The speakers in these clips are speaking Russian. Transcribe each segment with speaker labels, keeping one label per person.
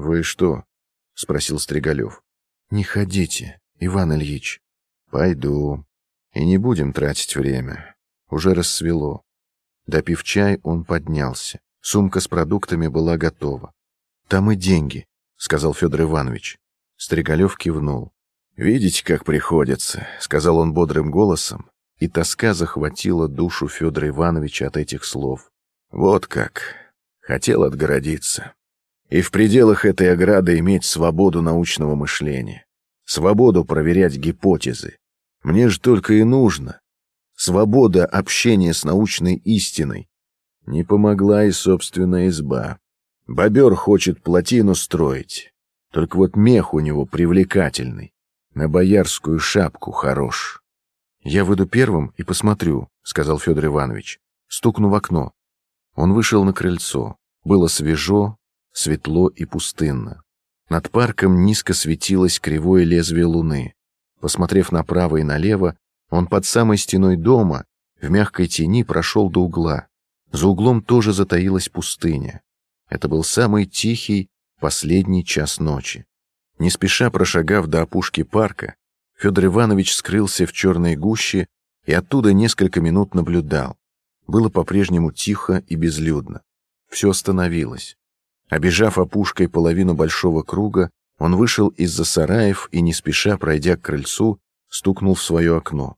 Speaker 1: «Вы что?» — спросил Стригалев. «Не ходите, Иван Ильич». «Пойду. И не будем тратить время. Уже рассвело». Допив чай, он поднялся. Сумка с продуктами была готова. «Там и деньги», — сказал Федор Иванович. Стригалев кивнул. «Видите, как приходится», — сказал он бодрым голосом, и тоска захватила душу Федора Ивановича от этих слов. «Вот как. Хотел отгородиться. И в пределах этой ограды иметь свободу научного мышления, свободу проверять гипотезы. Мне же только и нужно. Свобода общения с научной истиной. Не помогла и собственная изба. Бобер хочет плотину строить. Только вот мех у него привлекательный. На боярскую шапку хорош. «Я выйду первым и посмотрю», — сказал Федор Иванович. Стукну в окно. Он вышел на крыльцо. Было свежо, светло и пустынно. Над парком низко светилось кривое лезвие луны. Посмотрев направо и налево, он под самой стеной дома в мягкой тени прошел до угла. За углом тоже затаилась пустыня. Это был самый тихий, последний час ночи. Не спеша прошагав до опушки парка, Федор Иванович скрылся в черной гуще и оттуда несколько минут наблюдал. Было по-прежнему тихо и безлюдно. Все остановилось. Обежав опушкой половину большого круга, он вышел из-за сараев и, не спеша пройдя к крыльцу, стукнул в свое окно.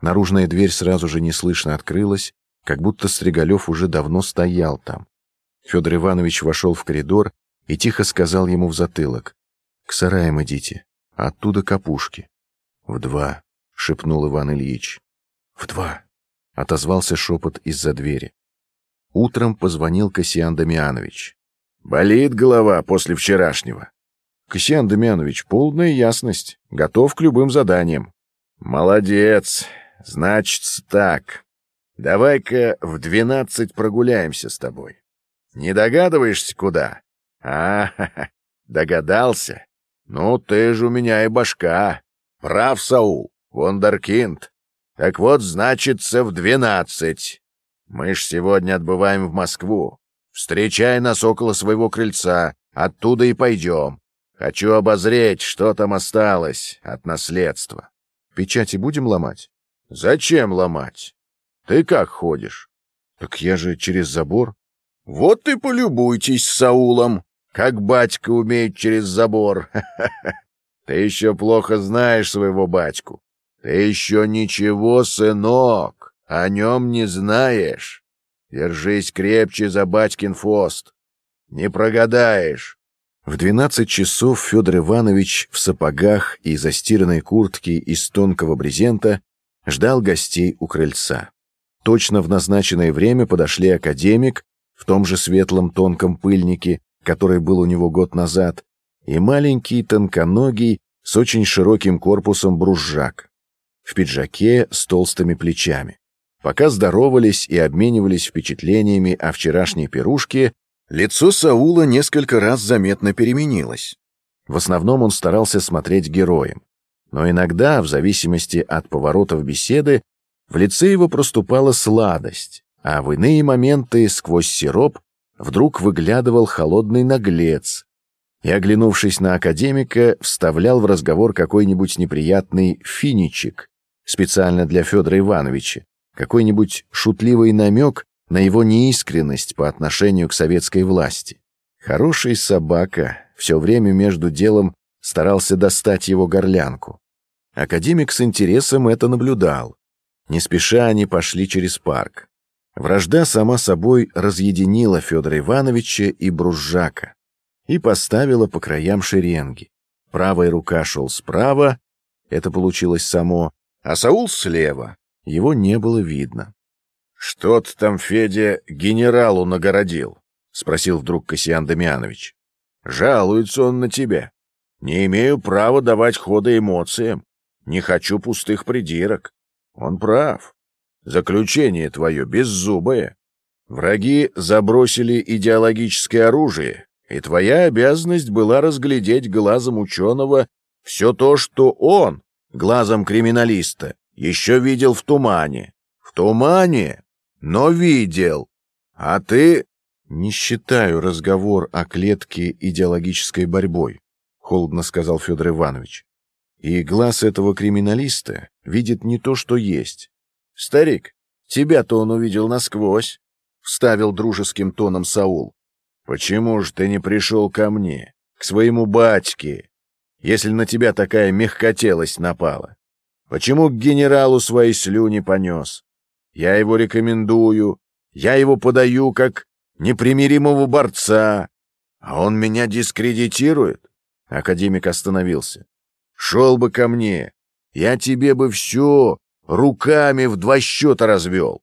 Speaker 1: Наружная дверь сразу же неслышно открылась, как будто Стригалев уже давно стоял там. Федор Иванович вошел в коридор и тихо сказал ему в затылок. «К сараям идите, а оттуда к опушке». «В два», — шепнул Иван Ильич. «В два», — отозвался шепот из-за двери. Утром позвонил Кассиан Дамианович. «Болит голова после вчерашнего». «Кассиан Дамианович, полная ясность. Готов к любым заданиям». «Молодец. Значит, так. Давай-ка в двенадцать прогуляемся с тобой. Не догадываешься, куда? А, -ха -ха. догадался? Ну, ты же у меня и башка. Прав, Саул, вундеркинд. Так вот, значится, в двенадцать. Мы ж сегодня отбываем в Москву. Встречай нас около своего крыльца, оттуда и пойдем. Хочу обозреть, что там осталось от наследства. Печати будем ломать? Зачем ломать? Ты как ходишь? Так я же через забор. Вот и полюбуйтесь с Саулом, как батька умеет через забор. Ты еще плохо знаешь своего батьку. Ты еще ничего, сынок, о нем не знаешь. Держись крепче за батькин фост. Не прогадаешь. В двенадцать часов Федор Иванович в сапогах и застиранной куртке из тонкого брезента ждал гостей у крыльца. Точно в назначенное время подошли академик в том же светлом тонком пыльнике, который был у него год назад, и маленький тонконогий с очень широким корпусом бружжак, в пиджаке с толстыми плечами. Пока здоровались и обменивались впечатлениями о вчерашней пирушке, лицо Саула несколько раз заметно переменилось. В основном он старался смотреть героем. Но иногда, в зависимости от поворотов беседы, в лице его проступала сладость, а в иные моменты сквозь сироп вдруг выглядывал холодный наглец и, оглянувшись на академика, вставлял в разговор какой-нибудь неприятный финичек специально для Федора Ивановича, какой-нибудь шутливый намек на его неискренность по отношению к советской власти. Хороший собака все время между делом старался достать его горлянку. Академик с интересом это наблюдал. Не спеша они пошли через парк. Вражда сама собой разъединила Федора Ивановича и Бружжака и поставила по краям шеренги. Правая рука шел справа, это получилось само, а Саул слева, его не было видно. «Что ты там, Федя, генералу нагородил?» — спросил вдруг Кассиан Дамианович. «Жалуется он на тебя. Не имею права давать хода эмоциям. Не хочу пустых придирок. Он прав. Заключение твое беззубое. Враги забросили идеологическое оружие, и твоя обязанность была разглядеть глазом ученого все то, что он, глазом криминалиста, еще видел в тумане. В тумане, но видел. А ты «Не считаю разговор о клетке идеологической борьбой», — холодно сказал Федор Иванович. «И глаз этого криминалиста видит не то, что есть».
Speaker 2: «Старик, тебя-то он увидел насквозь», — вставил дружеским тоном Саул.
Speaker 1: «Почему же ты не пришел ко мне, к своему батьке, если на тебя такая мягкотелость напала? Почему к генералу свои слюни понес? Я его рекомендую, я его подаю как непримиримого борца, а он меня дискредитирует. Академик остановился. Шел бы ко мне, я тебе бы все руками в два счета развел.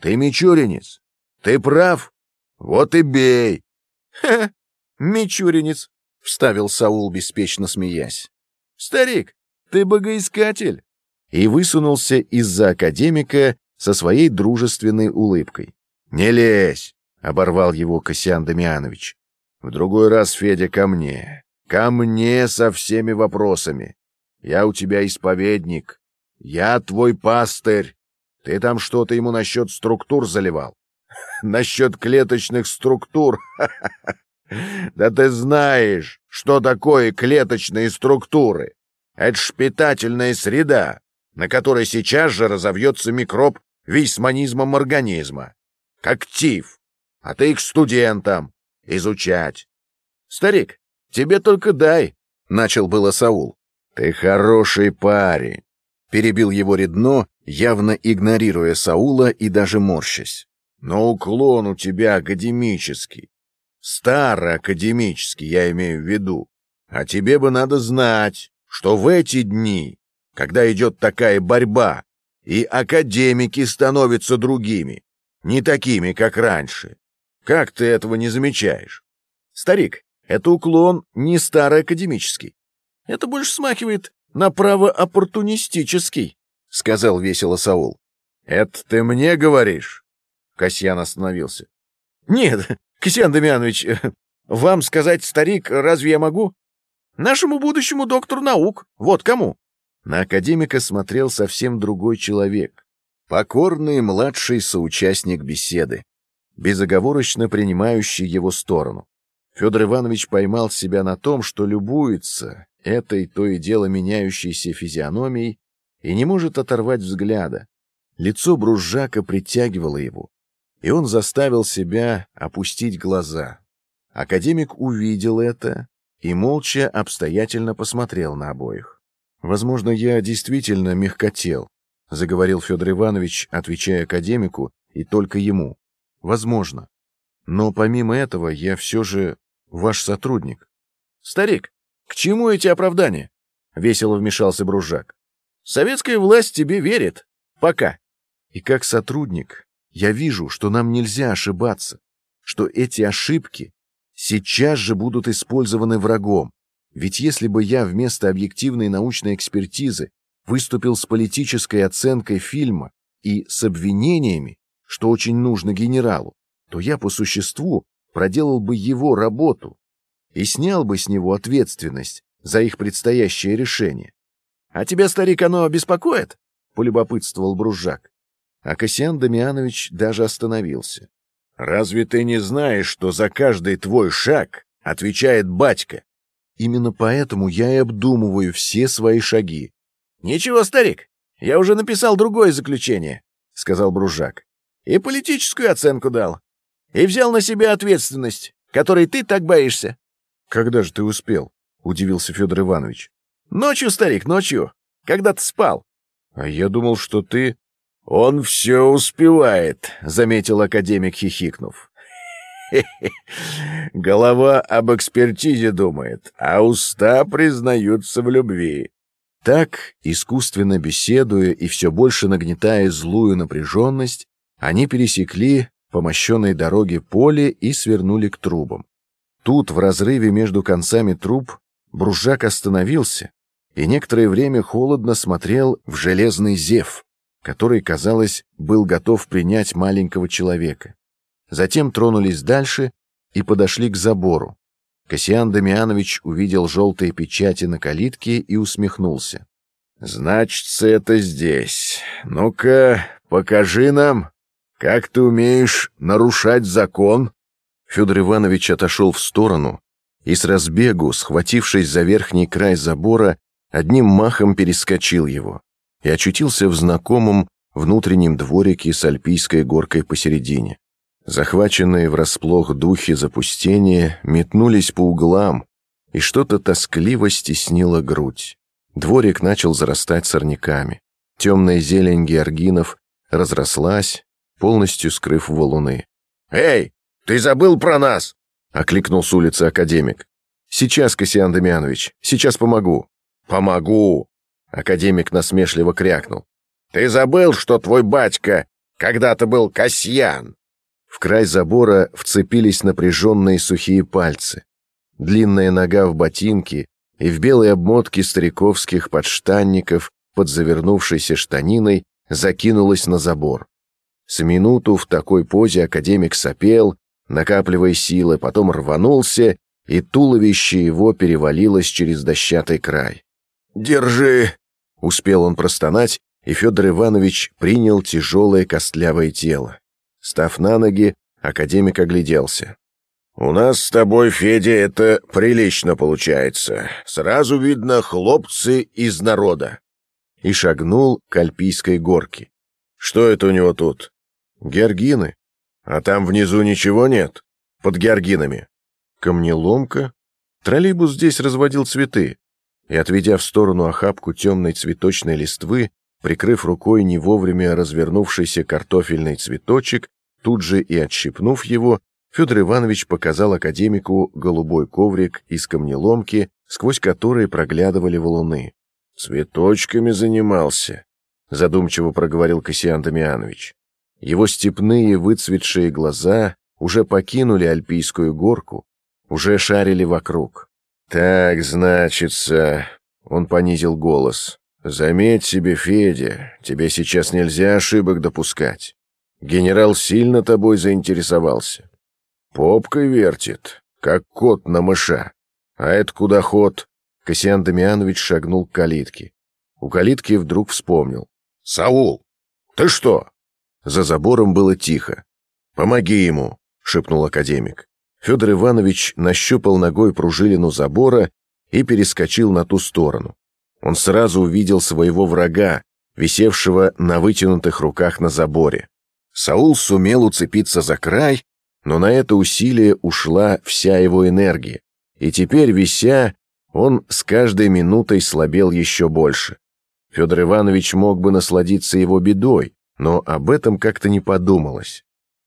Speaker 1: Ты мичуринец, ты прав, вот и бей.
Speaker 2: Ха, мичуринец, вставил Саул, беспечно смеясь. Старик, ты богоискатель.
Speaker 1: И высунулся из-за академика со своей дружественной улыбкой. «Не лезь!» — оборвал его Касьян Дамианович. «В другой раз, Федя, ко мне. Ко мне со всеми вопросами. Я у тебя исповедник. Я твой пастырь. Ты там что-то ему насчет структур заливал? Насчет клеточных структур? Да ты знаешь, что такое клеточные структуры. Это шпитательная среда, на которой сейчас же разовьется микроб вейсманизмом организма. Как тиф. А ты к студентам. Изучать.
Speaker 2: Старик, тебе только дай, — начал было Саул.
Speaker 1: Ты хороший парень, — перебил его Редно, явно игнорируя Саула и даже морщась. Но уклон у тебя академический. Староакадемический, я имею в виду. А тебе бы надо знать, что в эти дни, когда идет такая борьба, и академики становятся другими, не такими, как раньше. Как ты этого не замечаешь?
Speaker 2: Старик, это уклон не староакадемический. Это больше смахивает на право-оппортунистический, — сказал весело Саул.
Speaker 1: — Это ты мне говоришь? Касьян остановился.
Speaker 2: — Нет, Касьян Дамьянович, вам сказать, старик, разве я могу? Нашему будущему доктору наук, вот кому.
Speaker 1: На академика смотрел совсем другой человек. Покорный младший соучастник беседы, безоговорочно принимающий его сторону. Федор Иванович поймал себя на том, что любуется этой то и дело меняющейся физиономией и не может оторвать взгляда. Лицо Бружака притягивало его, и он заставил себя опустить глаза. Академик увидел это и молча обстоятельно посмотрел на обоих. Возможно, я действительно мягкотел, заговорил Федор Иванович, отвечая академику и только ему. Возможно. Но помимо этого, я все же ваш сотрудник.
Speaker 2: Старик, к чему эти оправдания? Весело вмешался Бружак. Советская власть тебе верит. Пока.
Speaker 1: И как сотрудник я вижу, что нам нельзя ошибаться, что эти ошибки сейчас же будут использованы врагом, ведь если бы я вместо объективной научной экспертизы выступил с политической оценкой фильма и с обвинениями, что очень нужно генералу, то я по существу проделал бы его работу и снял бы с него ответственность за их предстоящее решение.
Speaker 2: — А тебя, старик, оно беспокоит? — полюбопытствовал Бружак.
Speaker 1: А Касьян Дамианович даже остановился. — Разве ты не знаешь, что за каждый твой шаг отвечает батька? Именно поэтому я и обдумываю все свои шаги.
Speaker 2: — Ничего, старик, я уже написал другое заключение, — сказал Бружак. — И политическую оценку дал. И взял на себя ответственность, которой ты так боишься.
Speaker 1: — Когда же ты успел? — удивился Федор Иванович.
Speaker 2: — Ночью, старик, ночью. Когда ты спал.
Speaker 1: — А я думал, что ты...
Speaker 2: — Он все успевает, — заметил академик, хихикнув. Голова об экспертизе думает, а уста признаются в любви.
Speaker 1: Так, искусственно беседуя и все больше нагнетая злую напряженность, они пересекли по мощенной дороге поле и свернули к трубам. Тут, в разрыве между концами труб, Бружак остановился и некоторое время холодно смотрел в железный зев, который, казалось, был готов принять маленького человека. Затем тронулись дальше и подошли к забору. Касьян Дамианович увидел желтые печати на калитке и усмехнулся. «Значится, это здесь. Ну-ка, покажи нам, как ты умеешь нарушать закон». Федор Иванович отошел в сторону и с разбегу, схватившись за верхний край забора, одним махом перескочил его и очутился в знакомом внутреннем дворике с альпийской горкой посередине. Захваченные врасплох духи запустения метнулись по углам, и что-то тоскливо стеснило грудь. Дворик начал зарастать сорняками. Темная зелень георгинов разрослась, полностью скрыв валуны.
Speaker 2: «Эй, ты забыл про нас!»
Speaker 1: — окликнул с улицы академик. «Сейчас, Кассиан Дамьянович, сейчас помогу».
Speaker 2: «Помогу!»
Speaker 1: — академик насмешливо крякнул.
Speaker 2: «Ты забыл, что твой батька когда-то был Касьян?»
Speaker 1: В край забора вцепились напряженные сухие пальцы. Длинная нога в ботинке и в белой обмотке стариковских подштанников под завернувшейся штаниной закинулась на забор. С минуту в такой позе академик сопел, накапливая силы, потом рванулся, и туловище его перевалилось через дощатый край.
Speaker 2: «Держи!»
Speaker 1: — успел он простонать, и Федор Иванович принял тяжелое костлявое тело. Став на ноги, академик огляделся.
Speaker 2: «У нас с тобой, Федя, это прилично получается. Сразу видно хлопцы из народа».
Speaker 1: И шагнул к Альпийской горке.
Speaker 2: «Что это у него тут?»
Speaker 1: «Георгины.
Speaker 2: А там внизу ничего нет? Под георгинами?»
Speaker 1: «Камнеломка. Троллейбус здесь разводил цветы». И, отведя в сторону охапку темной цветочной листвы, прикрыв рукой не вовремя развернувшийся картофельный цветочек, тут же и отщипнув его, Федор Иванович показал академику голубой коврик из камнеломки, сквозь который проглядывали валуны.
Speaker 2: «Цветочками занимался», — задумчиво проговорил Кассиан Дамианович.
Speaker 1: Его степные выцветшие глаза уже покинули Альпийскую горку, уже шарили вокруг.
Speaker 2: «Так, значится...» — он понизил голос. «Заметь себе, Федя, тебе сейчас нельзя ошибок допускать. Генерал сильно тобой заинтересовался. Попкой вертит, как кот на мыша. А это куда ход?
Speaker 1: Кассиан Дамианович шагнул к калитке. У калитки вдруг вспомнил.
Speaker 2: «Саул, ты что?»
Speaker 1: За забором было тихо.
Speaker 2: «Помоги ему», — шепнул академик.
Speaker 1: Федор Иванович нащупал ногой пружинину забора и перескочил на ту сторону. Он сразу увидел своего врага, висевшего на вытянутых руках на заборе. Саул сумел уцепиться за край, но на это усилие ушла вся его энергия, и теперь, вися, он с каждой минутой слабел еще больше. Федор Иванович мог бы насладиться его бедой, но об этом как-то не подумалось.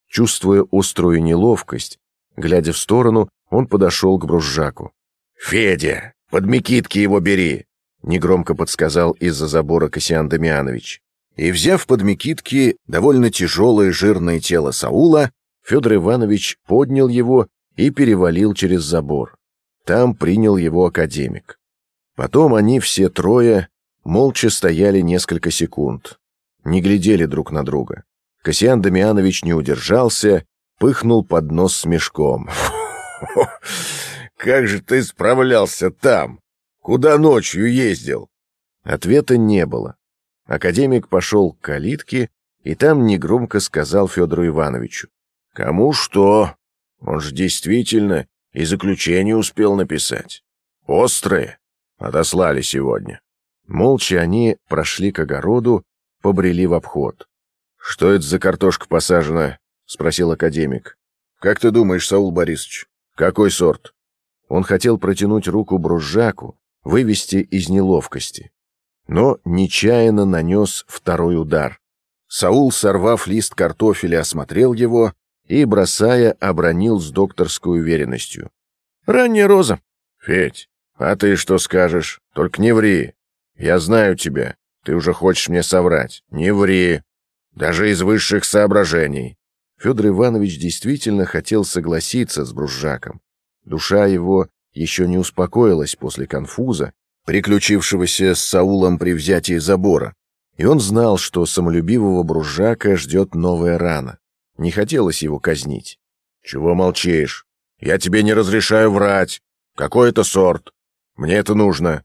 Speaker 1: Чувствуя острую неловкость, глядя в сторону, он подошел к Бружжаку.
Speaker 2: «Федя, под Микитки его бери!»
Speaker 1: — негромко подсказал из-за забора Кассиан Дамианович.
Speaker 2: И, взяв под Микитки довольно тяжелое жирное тело Саула,
Speaker 1: Федор Иванович поднял его и перевалил через забор. Там принял его академик. Потом они все трое молча стояли несколько секунд, не глядели друг на друга. Кассиан Дамианович не удержался, пыхнул под нос с мешком.
Speaker 2: «Как же ты справлялся там? Куда ночью ездил?»
Speaker 1: Ответа не было. Академик пошел к калитке и там негромко сказал Федору Ивановичу.
Speaker 2: «Кому что? Он же действительно и заключение успел написать. Острые. Отослали сегодня».
Speaker 1: Молча они прошли к огороду, побрели в обход.
Speaker 2: «Что это за картошка посажена?» — спросил академик. «Как ты думаешь, Саул Борисович, какой сорт?»
Speaker 1: Он хотел протянуть руку бружаку, вывести из неловкости но нечаянно нанес второй удар. Саул, сорвав лист картофеля, осмотрел его и, бросая, обронил с докторской уверенностью.
Speaker 2: «Ранняя роза». «Федь, а ты что скажешь? Только не ври. Я знаю тебя. Ты уже хочешь мне соврать. Не ври. Даже из высших соображений».
Speaker 1: Федор Иванович действительно хотел согласиться с Бружаком. Душа его еще не успокоилась после конфуза, приключившегося с Саулом при взятии забора, и он знал, что самолюбивого бружака ждет новая рана. Не хотелось его казнить.
Speaker 2: «Чего молчишь? Я тебе не разрешаю врать. Какой это сорт? Мне это нужно».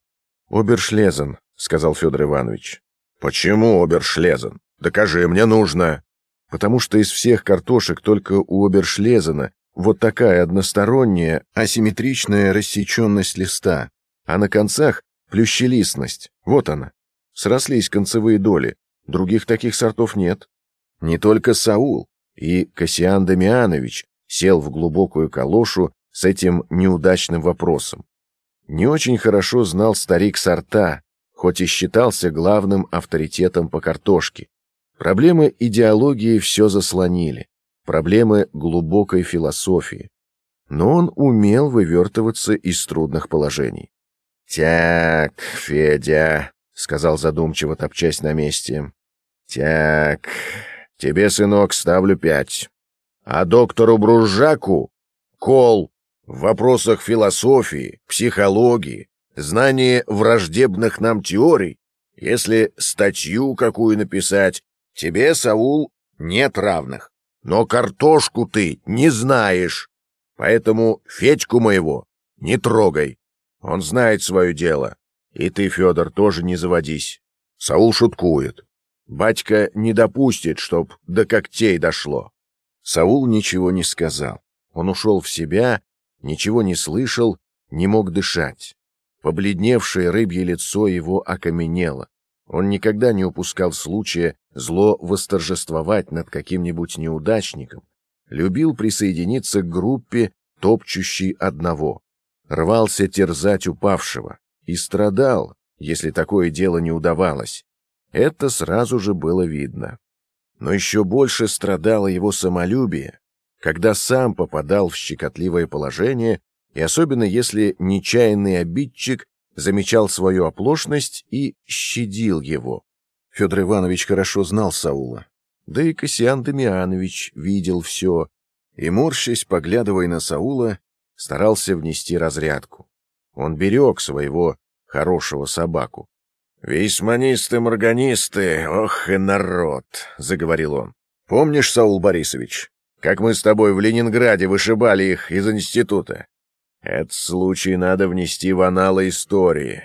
Speaker 1: «Обершлезен», — сказал Федор Иванович.
Speaker 2: «Почему обершлезен? Докажи, мне нужно».
Speaker 1: «Потому что из всех картошек только у обершлезена вот такая односторонняя, асимметричная рассеченность листа, а на концах плющелистность. Вот она. Срослись концевые доли. Других таких сортов нет. Не только Саул и Кассиан Дамианович сел в глубокую калошу с этим неудачным вопросом. Не очень хорошо знал старик сорта, хоть и считался главным авторитетом по картошке. Проблемы идеологии все заслонили, проблемы глубокой философии. Но он умел вывертываться из трудных положений.
Speaker 2: «Так, Федя», — сказал задумчиво, топчась на месте. «Так, тебе, сынок, ставлю пять. А доктору Бружаку — кол в вопросах философии, психологии, знание враждебных нам теорий. Если статью какую написать, тебе, Саул, нет равных. Но картошку ты не знаешь. Поэтому Федьку моего не трогай. Он знает свое дело. И ты, Федор, тоже не заводись. Саул шуткует. Батька не допустит, чтоб до когтей дошло.
Speaker 1: Саул ничего не сказал. Он ушел в себя, ничего не слышал, не мог дышать. Побледневшее рыбье лицо его окаменело. Он никогда не упускал случая зло восторжествовать над каким-нибудь неудачником, любил присоединиться к группе, топчущей одного, рвался терзать упавшего и страдал, если такое дело не удавалось. Это сразу же было видно. Но еще больше страдало его самолюбие, когда сам попадал в щекотливое положение и особенно если нечаянный обидчик замечал свою оплошность и щадил его. Федор Иванович хорошо знал Саула, да и Кассиан Дамианович видел все, и, морщась, поглядывая на Саула, старался внести разрядку. Он берег своего хорошего собаку.
Speaker 2: «Весьманисты-морганисты, ох и народ!» — заговорил он. «Помнишь, Саул Борисович, как мы с тобой в Ленинграде вышибали их из института? Этот случай надо внести в аналы истории.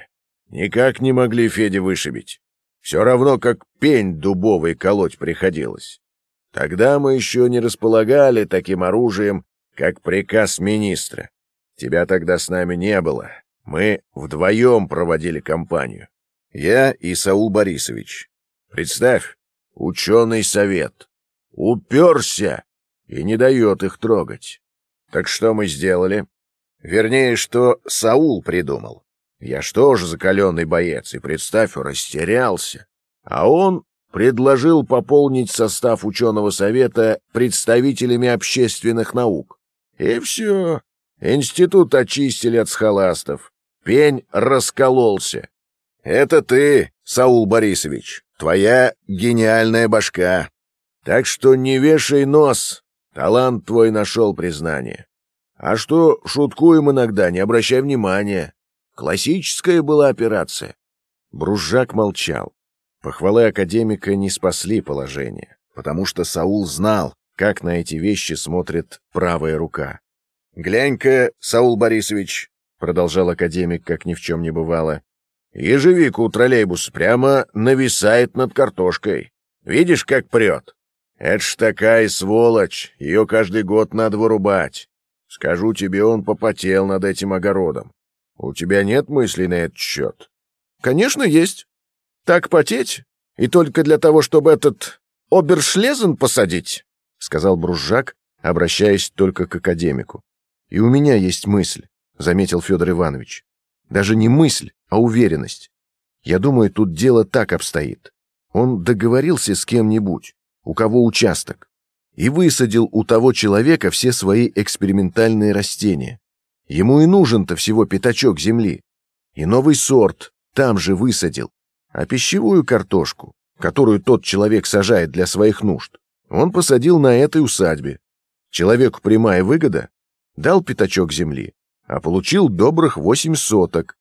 Speaker 2: Никак не могли Феде вышибить. Все равно, как пень дубовый колоть приходилось. Тогда мы еще не располагали таким оружием, как приказ министра. Тебя тогда с нами не было. Мы вдвоем проводили кампанию. Я и Саул Борисович. Представь, ученый совет. Уперся и не дает их трогать. Так что мы сделали? Вернее, что Саул придумал. Я что же закаленный боец, и, представь, растерялся. А он предложил пополнить состав ученого совета представителями общественных наук. И все. Институт очистили от схоластов. Пень раскололся. Это ты, Саул Борисович, твоя гениальная башка. Так что не вешай нос, талант твой нашел признание. А что шуткуем иногда, не обращай внимания. Классическая была операция.
Speaker 1: Бружак молчал. Похвалы академика не спасли положение, потому что Саул знал, как на эти вещи смотрит правая рука.
Speaker 2: «Глянь-ка, Саул Борисович», — продолжал академик, как ни в чем не бывало, «ежевика у троллейбуса прямо нависает над картошкой. Видишь, как прет? Это ж такая сволочь, ее каждый год надо вырубать. Скажу тебе, он попотел над этим огородом. У тебя нет мыслей на этот счет?
Speaker 3: Конечно, есть. Так потеть? И только для того, чтобы этот обершлезен посадить?
Speaker 1: Сказал Бружак, обращаясь только к академику. И у меня есть мысль, заметил Федор Иванович. Даже не мысль, а уверенность. Я думаю, тут дело так обстоит. Он договорился с кем-нибудь, у кого участок и высадил у того человека все свои экспериментальные растения. Ему и нужен-то всего пятачок земли. И новый сорт там же высадил. А пищевую картошку, которую тот человек сажает для своих нужд, он посадил на этой усадьбе. Человеку прямая выгода, дал пятачок земли, а получил добрых восемь соток.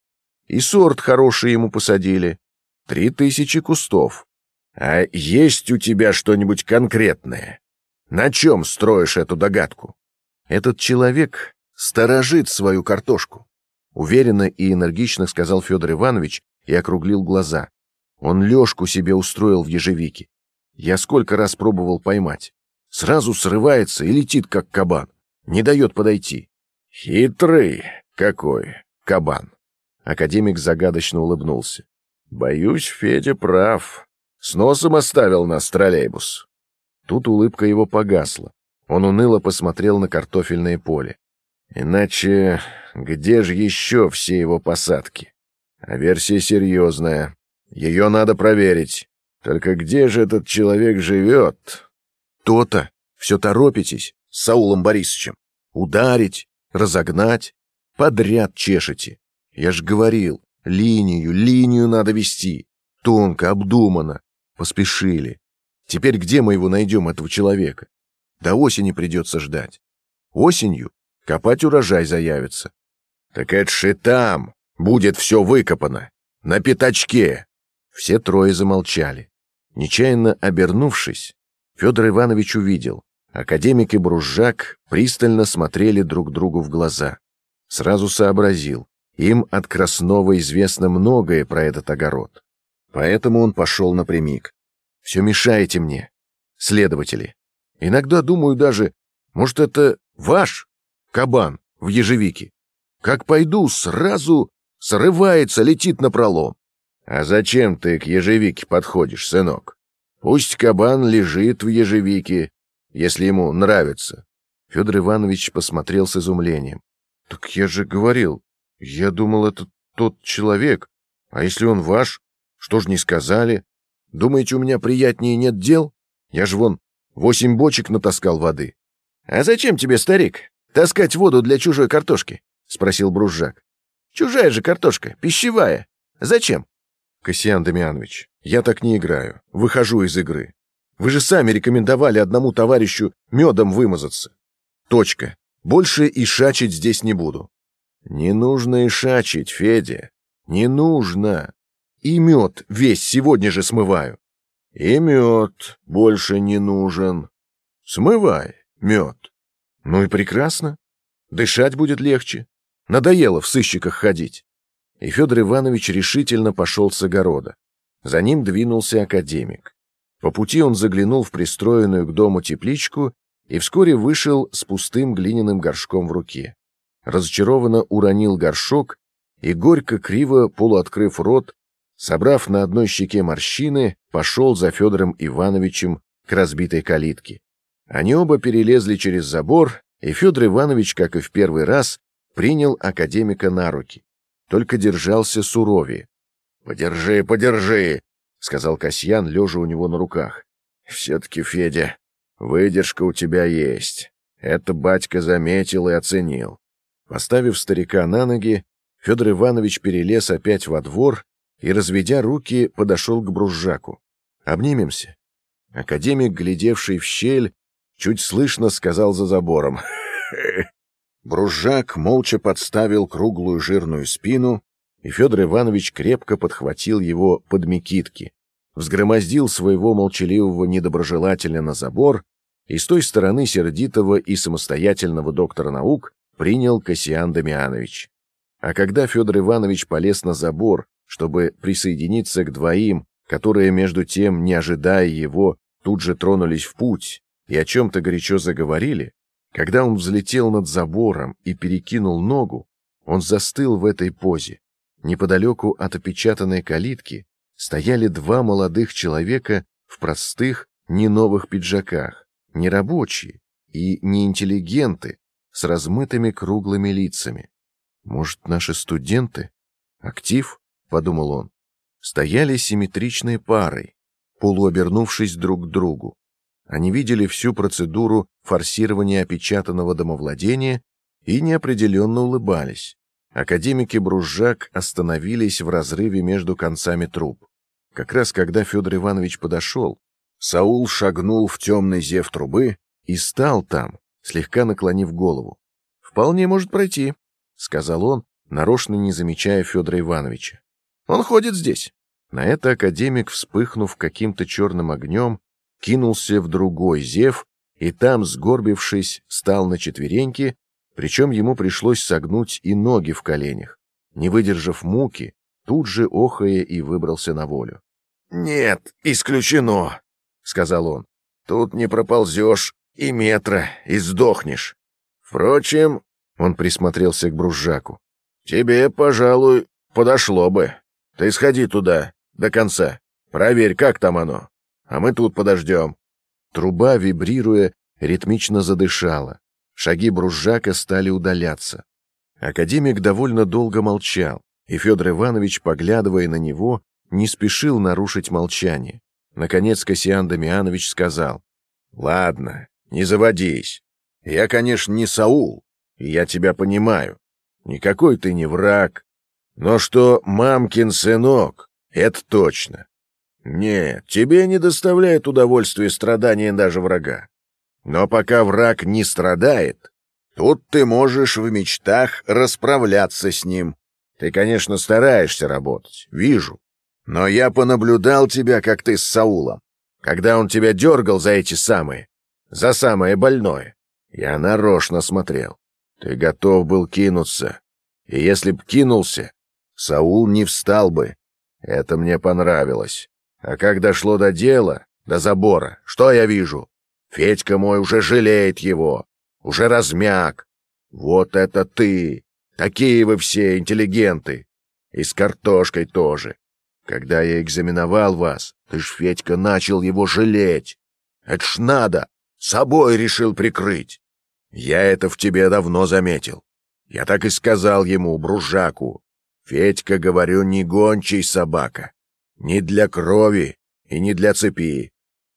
Speaker 1: И сорт хороший ему посадили. Три тысячи кустов.
Speaker 2: А есть у тебя что-нибудь конкретное? На чем строишь эту догадку?
Speaker 1: Этот человек сторожит свою картошку. Уверенно и энергично сказал Федор Иванович и округлил глаза. Он лёжку себе устроил в ежевике. Я сколько раз пробовал поймать. Сразу срывается и летит, как кабан.
Speaker 2: не дает подойти. Хитрый какой, кабан. Академик загадочно улыбнулся. Боюсь, Федя прав. С носом оставил нас троллейбус. Тут улыбка его погасла. Он уныло посмотрел на картофельное поле. Иначе где же еще все его посадки? А версия серьезная. Ее надо проверить. Только где же этот человек живет? То-то. Все торопитесь с Саулом Борисовичем. Ударить, разогнать. Подряд чешете. Я ж говорил, линию, линию надо вести. Тонко, обдуманно. Поспешили. Теперь где мы его найдем, этого человека? До осени придется ждать. Осенью копать урожай заявится. Так это же там будет все выкопано. На пятачке. Все трое замолчали. Нечаянно обернувшись, Федор Иванович увидел. Академик и Бружак пристально смотрели друг другу в глаза. Сразу сообразил. Им от Краснова известно многое про этот огород. Поэтому он пошел напрямик. «Все мешаете мне, следователи. Иногда думаю даже, может, это ваш кабан в ежевике. Как пойду, сразу срывается, летит на пролом. А зачем ты к ежевике подходишь, сынок? Пусть кабан лежит в ежевике, если ему нравится. Федор Иванович посмотрел с изумлением. Так я же говорил, я думал, это тот человек. А если он ваш, что ж не сказали? Думаете, у меня приятнее нет дел? Я же вон восемь бочек натаскал воды. А зачем тебе, старик, таскать воду для чужой картошки? Спросил Бружак. Чужая же картошка, пищевая. Зачем? Кассиан Дамианович, я так не играю. Выхожу из игры. Вы же сами рекомендовали одному товарищу медом вымазаться. Точка. Больше и шачить здесь не буду. Не нужно и шачить, Федя. Не нужно. И мед весь сегодня же смываю. И мед больше не нужен. Смывай мед. Ну и прекрасно. Дышать будет легче. Надоело в сыщиках ходить и Федор Иванович решительно пошел с огорода. За ним двинулся академик. По пути он заглянул в пристроенную к дому тепличку и вскоре вышел с пустым глиняным горшком в руке. Разочарованно уронил горшок и, горько криво полуоткрыв рот, собрав на одной щеке морщины, пошел за Федором Ивановичем к разбитой калитке. Они оба перелезли через забор, и Федор Иванович, как и в первый раз, принял академика на руки только держался суровее. «Подержи, подержи!» — сказал Касьян, лежа у него на руках. «Все-таки, Федя, выдержка у тебя есть. Это батька заметил и оценил». Поставив старика на ноги, Федор Иванович перелез опять во двор и, разведя руки, подошел к бружаку. «Обнимемся». Академик, глядевший в щель, чуть слышно сказал за забором. Бружак молча подставил круглую жирную спину, и Федор Иванович крепко подхватил его под мекитки, взгромоздил своего молчаливого недоброжелателя на забор и с той стороны сердитого и самостоятельного доктора наук принял Кассиан Дамианович. А когда Федор Иванович полез на забор, чтобы присоединиться к двоим, которые, между тем, не ожидая его, тут же тронулись в путь и о чем-то горячо заговорили, когда он взлетел над забором и перекинул ногу, он застыл в этой позе. Неподалеку от опечатанной калитки стояли два молодых человека в простых, не новых пиджаках, не рабочие и не интеллигенты, с размытыми круглыми лицами. Может, наши студенты? Актив, подумал он. Стояли симметричной парой, полуобернувшись друг к другу. Они видели всю процедуру форсирования опечатанного домовладения и неопределенно улыбались. Академики Бружак остановились в разрыве между концами труб. Как раз когда Федор Иванович подошел, Саул шагнул в темный зев трубы и стал там, слегка наклонив голову. «Вполне может пройти», — сказал он, нарочно не замечая Федора Ивановича. «Он ходит здесь». На это академик, вспыхнув каким-то черным огнем, кинулся в другой зев и там, сгорбившись, стал на четвереньки, причем ему пришлось согнуть и ноги в коленях. Не выдержав муки, тут же охая и выбрался на волю. «Нет, исключено», — сказал он. «Тут не проползешь и метра, и сдохнешь». Впрочем, он присмотрелся к Бружаку. Тебе, пожалуй, подошло бы. Ты сходи туда, до конца. Проверь, как там оно. А мы тут подождем.
Speaker 1: Труба, вибрируя, ритмично задышала. Шаги Бружака стали удаляться. Академик довольно долго молчал, и Федор Иванович, поглядывая на него, не спешил нарушить молчание. Наконец Кассиан Дамианович сказал, «Ладно, не заводись. Я, конечно, не Саул, и я тебя понимаю. Никакой ты не враг. Но что мамкин сынок, это точно. Нет, тебе не доставляет удовольствия страдания даже врага. Но пока враг не страдает, тут ты можешь в мечтах расправляться с ним. Ты, конечно, стараешься работать, вижу. Но я понаблюдал тебя, как ты с Саулом, когда он тебя дергал за эти самые, за самое больное. Я нарочно смотрел. Ты готов был кинуться. И если б кинулся, Саул не встал бы. Это мне понравилось. А как дошло до дела, до забора, что я вижу? Федька мой уже жалеет его, уже размяк. Вот это ты! Такие вы все интеллигенты! И с картошкой тоже. Когда я экзаменовал вас, ты ж, Федька, начал его жалеть. Это ж надо, собой решил прикрыть. Я это в тебе давно заметил. Я так и сказал ему, Бружаку. Федька, говорю, не гончий собака. Не для крови и не для цепи.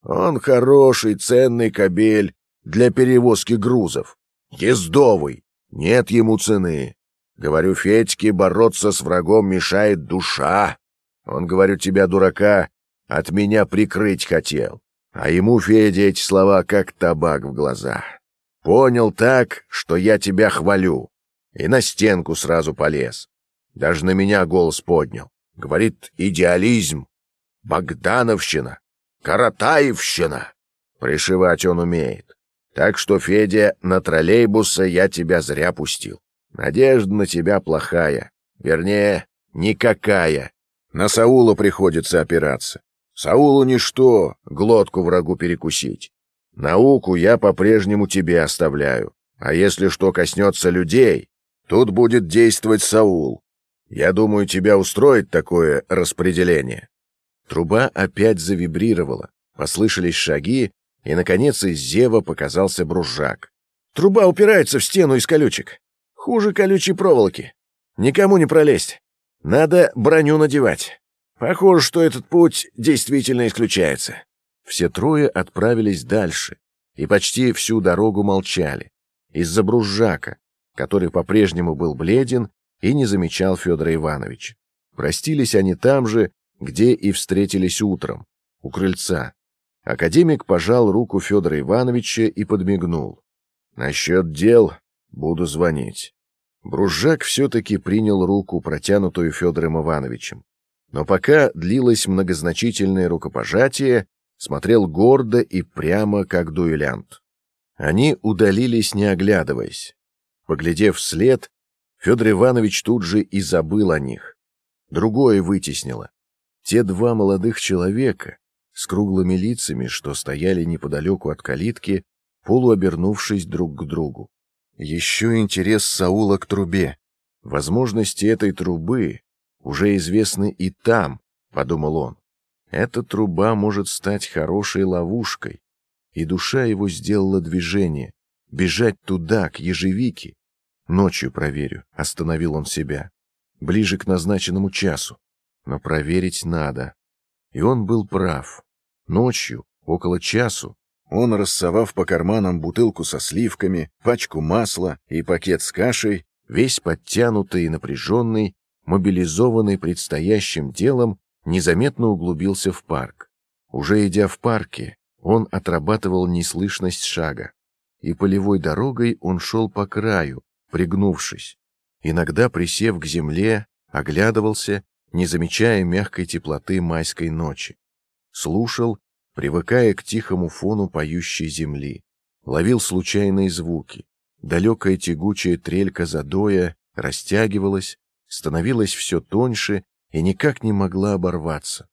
Speaker 1: Он хороший, ценный кобель для перевозки грузов. Ездовый. Нет ему цены. Говорю, Федьке бороться с врагом мешает душа. Он, говорю, тебя, дурака, от меня прикрыть хотел. А ему, Федя, эти слова как табак в глаза. Понял так, что я тебя хвалю. И на стенку сразу полез. Даже на меня голос поднял. Говорит, идеализм, Богдановщина, Каратаевщина. Пришивать он умеет. Так что, Федя, на троллейбуса я тебя зря пустил. Надежда на тебя плохая. Вернее, никакая. На Саула приходится опираться. Саулу ничто, глотку врагу перекусить. Науку я по-прежнему тебе оставляю. А если что коснется людей, тут будет действовать Саул. Я думаю, тебя устроит такое распределение. Труба опять завибрировала, послышались шаги, и, наконец, из зева показался бружак. Труба упирается в стену из колючек. Хуже колючей проволоки. Никому не пролезть. Надо броню надевать. Похоже, что этот путь действительно исключается. Все трое отправились дальше и почти всю дорогу молчали. Из-за бружака, который по-прежнему был бледен и не замечал Федора Ивановича. Простились они там же, где и встретились утром, у крыльца. Академик пожал руку Федора Ивановича и подмигнул. «Насчет дел буду звонить». Бружак все-таки принял руку, протянутую Федором Ивановичем. Но пока длилось многозначительное рукопожатие, смотрел гордо и прямо, как дуэлянт. Они удалились, не оглядываясь. Поглядев вслед, Федор Иванович тут же и забыл о них. Другое вытеснило. Те два молодых человека с круглыми лицами, что стояли неподалеку от калитки, полуобернувшись друг к другу. Еще интерес Саула к трубе. Возможности этой трубы уже известны и там, подумал он. Эта труба может стать хорошей ловушкой. И душа его сделала движение. Бежать туда, к ежевике. Ночью проверю, остановил он себя. Ближе к назначенному часу. Но проверить надо. И он был прав. Ночью, около часу, он, рассовав по карманам бутылку со сливками, пачку масла и пакет с кашей, весь подтянутый и напряженный, мобилизованный предстоящим делом, незаметно углубился в парк. Уже идя в парке, он отрабатывал неслышность шага, и полевой дорогой он шел по краю, пригнувшись. Иногда, присев к земле, оглядывался, не замечая мягкой теплоты майской ночи. Слушал, привыкая к тихому фону поющей земли. Ловил случайные звуки. Далекая тягучая трелька задоя растягивалась, становилась все тоньше и никак не могла оборваться.